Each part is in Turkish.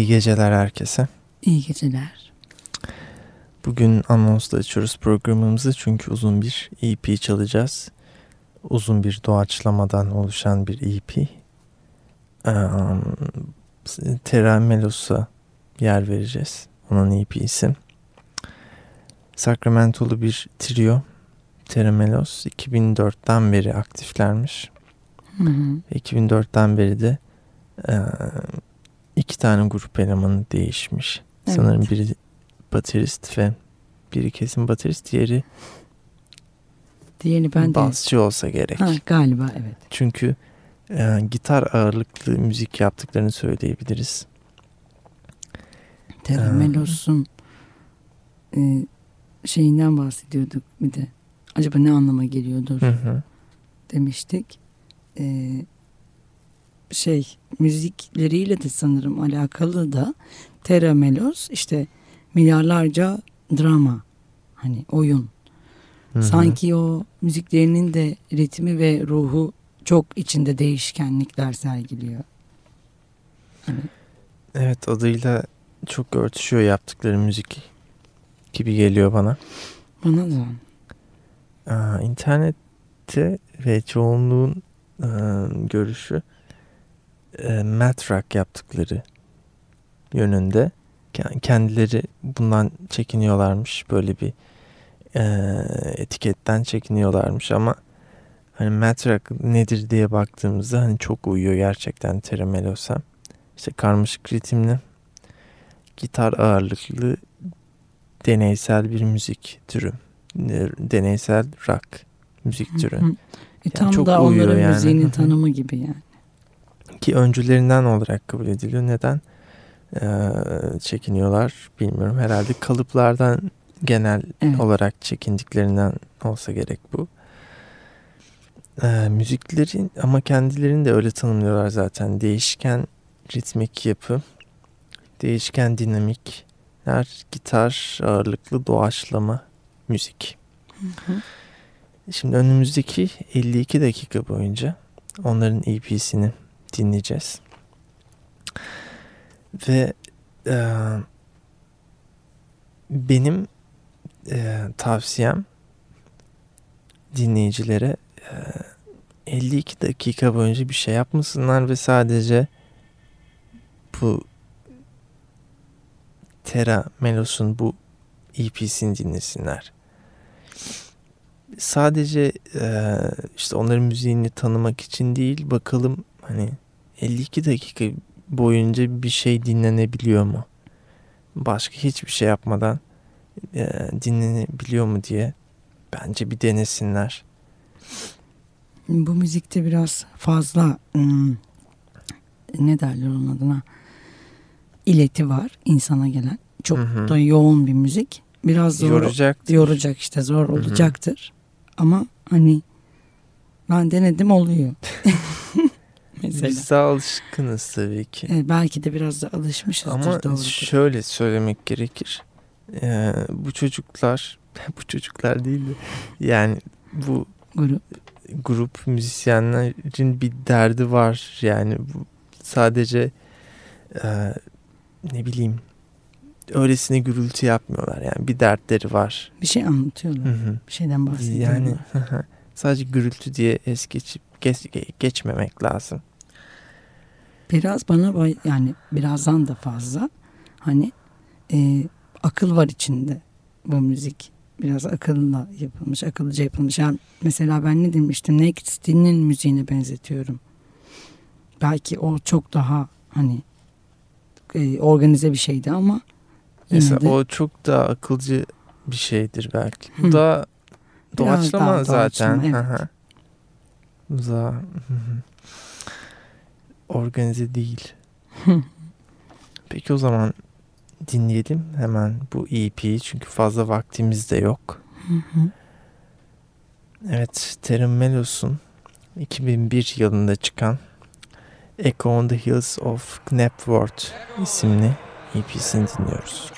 İyi geceler herkese. İyi geceler. Bugün anonsla açıyoruz programımızı çünkü uzun bir EP çalacağız. Uzun bir doğaçlamadan oluşan bir EP. Um, Terra Melos'a yer vereceğiz. Onun EP'si. Sacramento'lu bir trio. Terra Melos 2004'ten beri aktiflermiş. Hı hı. 2004'ten beri de iki tane grup elemanı değişmiş. Evet. Sanırım biri baterist ve biri kesin baterist, diğeri Diğerini ben de... basçı olsa gerek. Ha, galiba evet. Çünkü e, gitar ağırlıklı müzik yaptıklarını söyleyebiliriz. Terra Ee, Melos'un e, şeyinden bahsediyorduk bir de. Acaba ne anlama geliyordur Hı hı. demiştik. E, şey müzikleriyle de sanırım alakalı da Terra Melos işte milyarlarca drama hani oyun. Hı hı. Sanki o müziklerinin de ritmi ve ruhu çok içinde değişkenlikler sergiliyor. Hani Evet adıyla çok örtüşüyor yaptıkları müzik gibi geliyor bana. bana da Aa, internette ve çoğunluğun e, görüşü e, math rock yaptıkları yönünde. Ke- Kendileri bundan çekiniyorlarmış. Böyle bir e, etiketten çekiniyorlarmış ama hani math rock nedir diye baktığımızda hani çok uyuyor gerçekten Terra Melos'a. İşte karmaşık ritimli, gitar ağırlıklı deneysel bir müzik türü. E, Deneysel rock müzik türü. E, tam çok da onların yani. Müziğinin tanımı gibi yani. Ki öncülerinden olarak kabul ediliyor. Neden e, çekiniyorlar bilmiyorum. Herhalde kalıplardan genel Evet. olarak çekindiklerinden olsa gerek bu. E, müziklerin ama kendilerini de öyle tanımlıyorlar zaten. Değişken ritmik yapı, değişken dinamikler, gitar ağırlıklı doğaçlama müzik. Hı. Şimdi önümüzdeki 52 dakika boyunca onların EP'sini dinleyeceğiz. Ve e, benim e, tavsiyem dinleyicilere e, 52 dakika boyunca bir şey yapmasınlar ve sadece bu Terra Melos'un bu EP'sini dinlesinler sadece e, işte onların müziğini tanımak için değil bakalım hani 52 dakika boyunca bir şey dinlenebiliyor mu? Başka hiçbir şey yapmadan e, dinlenebiliyor mu diye bence bir denesinler. Bu müzikte biraz fazla hmm, ne derler onun adına ileti var insana gelen. Çok Hı hı. da yoğun bir müzik. Biraz zor Yoracak. yoracak işte zor hı. olacaktır. Ama hani ben denedim oluyor. Mesela. Biz daha alışkınız tabii ki. E, belki de biraz da alışmışızdır Ama doğrudur. şöyle söylemek gerekir. E, bu çocuklar, bu çocuklar değil de yani bu Grup. grup müzisyenlerin bir derdi var. Yani bu sadece e, ne bileyim öylesine gürültü yapmıyorlar. Yani bir dertleri var. Bir şey anlatıyorlar. Hı hı. Bir şeyden bahsediyorlar. Yani sadece gürültü diye es geçip geç, geçmemek lazım. Biraz bana yani birazdan da fazla hani e, akıl var içinde bu müzik biraz akılla yapılmış, akıllıca yapılmış. Yani mesela ben ne demiştim? Naked City'nin müziğine benzetiyorum. Belki o çok daha hani e, organize bir şeydi ama Mesela de o çok daha akılcı bir şeydir belki. Bu Hı. da doğaçlama daha zaten. doğaçlama, evet. Hı. Organize değil. Peki o zaman dinleyelim hemen bu EP'yi çünkü fazla vaktimiz de yok. Evet, Terry Mellows'un 2001 yılında çıkan Echo on the Hills of Knapworth isimli EP'sini dinliyoruz.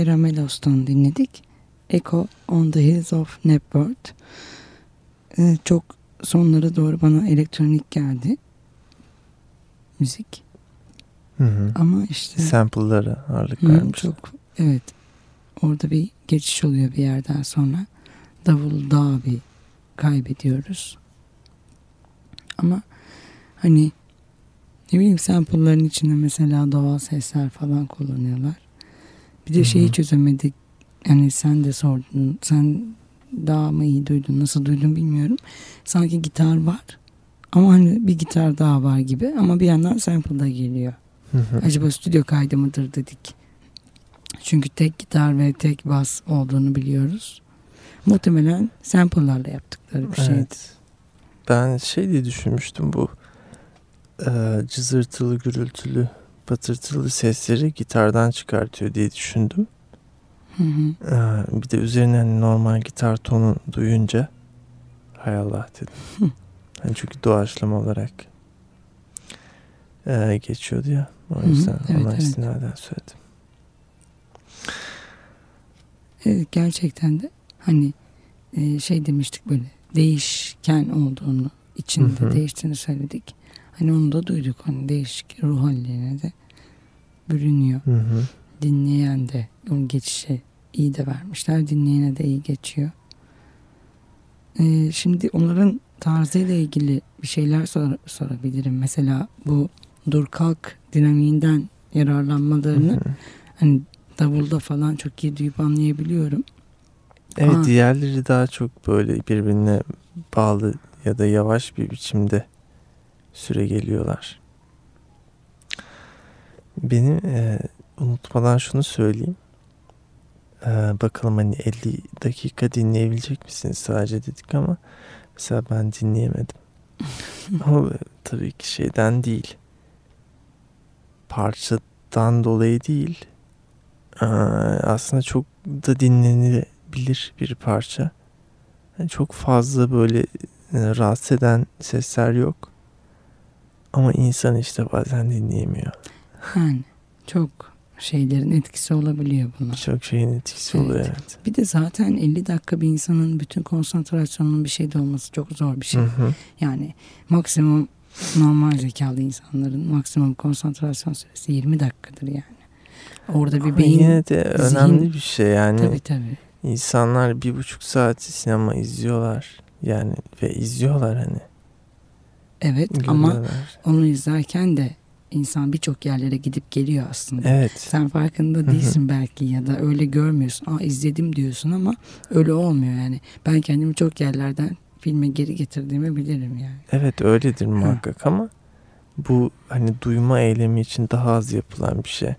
Terra Melos'tan dinledik. Echo on the Hills of Knapworth. Ee, çok sonlara doğru bana elektronik geldi. Müzik. Hı hı. Ama işte Sample'lara ağırlık vermiş. çok evet. Orada bir geçiş oluyor bir yerden sonra. Davul daha bir kaybediyoruz. Ama hani ne bileyim sample'ların içinde mesela doğal sesler falan kullanıyorlar. Bir de Hı hı. şeyi çözemedik. Yani sen de sordun. Sen daha mı iyi duydun? Nasıl duydun bilmiyorum. Sanki gitar var. Ama hani bir gitar daha var gibi. Ama bir yandan sample da geliyor. Acaba stüdyo kaydı mıdır dedik. Çünkü tek gitar ve tek bas olduğunu biliyoruz. Muhtemelen sample'larla yaptıkları bir şeydi. Evet. Ben şey diye düşünmüştüm bu e, cızırtılı gürültülü patırtılı sesleri gitardan çıkartıyor diye düşündüm. Hı hı. E, bir de üzerine hani normal gitar tonu duyunca hay Allah dedim. Hı. Hani çünkü doğaçlama olarak e, geçiyordu ya. O Hı hı, yüzden evet, ona evet. istinaden söyledim. Evet, gerçekten de hani e, şey demiştik böyle değişken olduğunu içinde Hı hı. değiştiğini söyledik. Hani onu da duyduk. Hani değişik ruh hallerine de bürünüyor. Hı hı. Dinleyen de onun geçişe iyi de vermişler. Dinleyene de iyi geçiyor. Ee, şimdi onların tarzıyla ilgili bir şeyler sor- sorabilirim. Mesela bu dur kalk dinamiğinden yararlanmalarını Hı hı. hani davulda falan çok iyi duyup anlayabiliyorum. Evet Ha. diğerleri daha çok böyle birbirine bağlı ya da yavaş bir biçimde süre geliyorlar. Benim e, unutmadan şunu söyleyeyim. E, bakalım hani 50 dakika dinleyebilecek misiniz sadece dedik ama mesela ben dinleyemedim. ama tabii ki şeyden değil. Parçadan dolayı değil. E, aslında çok da dinlenilebilir bir parça. Yani çok fazla böyle e, rahatsız eden sesler yok. Ama insan işte bazen dinleyemiyor. Yani çok şeylerin etkisi olabiliyor buna. Çok şeyin etkisi Evet. oluyor evet. Bir de zaten 50 dakika bir insanın bütün konsantrasyonunun bir şeyde olması çok zor bir şey. Hı hı. Yani maksimum normal zekalı insanların maksimum konsantrasyon süresi 20 dakikadır yani. Orada bir Ama beyin yine de zihin- önemli bir şey yani. tabii tabii. insanlar bir buçuk saat sinema izliyorlar. Yani ve izliyorlar hani. Evet ama görüyorlar. onu izlerken de insan birçok yerlere gidip geliyor aslında. Evet. Sen farkında hı. değilsin belki ya da öyle görmüyorsun. Aa izledim diyorsun ama öyle olmuyor yani. Ben kendimi çok yerlerden filme geri getirdiğimi bilirim yani. Evet öyledir muhakkak ama bu hani duyma eylemi için daha az yapılan bir şey.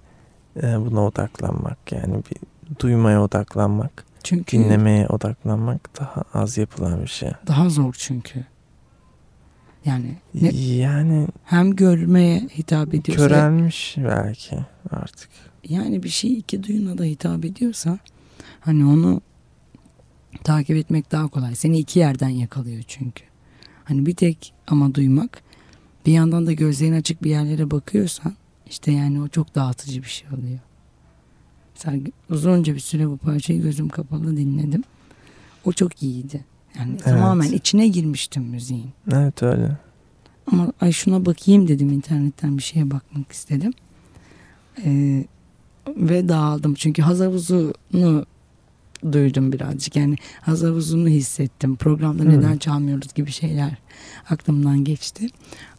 Ee, buna odaklanmak yani bir duymaya odaklanmak, Çünkü dinlemeye odaklanmak daha az yapılan bir şey. daha zor çünkü. Yani ne, Yani hem görmeye hitap ediyorsa körelmiş belki artık. yani bir şey iki duyuna da hitap ediyorsa hani onu takip etmek daha kolay. Seni iki yerden yakalıyor çünkü. Hani bir tek ama duymak bir yandan da gözlerin açık bir yerlere bakıyorsan işte yani o çok dağıtıcı bir şey oluyor. Mesela uzunca bir süre bu parçayı gözüm kapalı dinledim. O çok iyiydi. Yani tamamen içine girmiştim müziğin. Evet öyle. Ama ay şuna bakayım dedim internetten bir şeye bakmak istedim. Ee, ve dağıldım. Çünkü haz havuzunu duydum birazcık. Yani haz havuzunu hissettim. Programda Hı. neden çalmıyoruz gibi şeyler aklımdan geçti.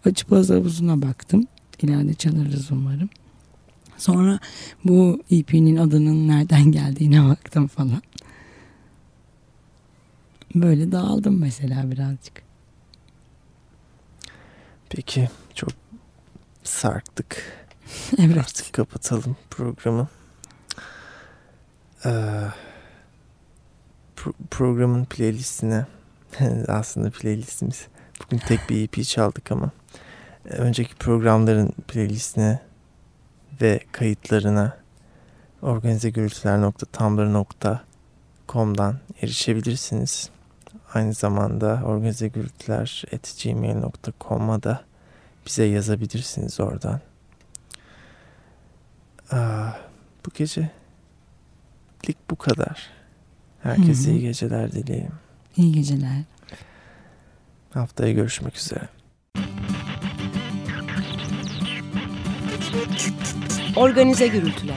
Açıp haz havuzuna baktım. İleride çalarız umarım. Sonra bu EP'nin adının nereden geldiğine baktım falan. Böyle dağıldım mesela birazcık. Peki çok sarktık. evet. Artık kapatalım programı. Ee, pro- programın playlistine aslında playlistimiz bugün tek bir EP çaldık ama önceki programların playlistine ve kayıtlarına organizegürültüler.tumblr.com'dan erişebilirsiniz. Aynı zamanda organizegürültüler.gmail.com'a da bize yazabilirsiniz oradan. Aa, bu gece Şimdilik bu kadar. Herkese iyi geceler dileyim. İyi geceler. Haftaya görüşmek üzere. Organize gürültüler.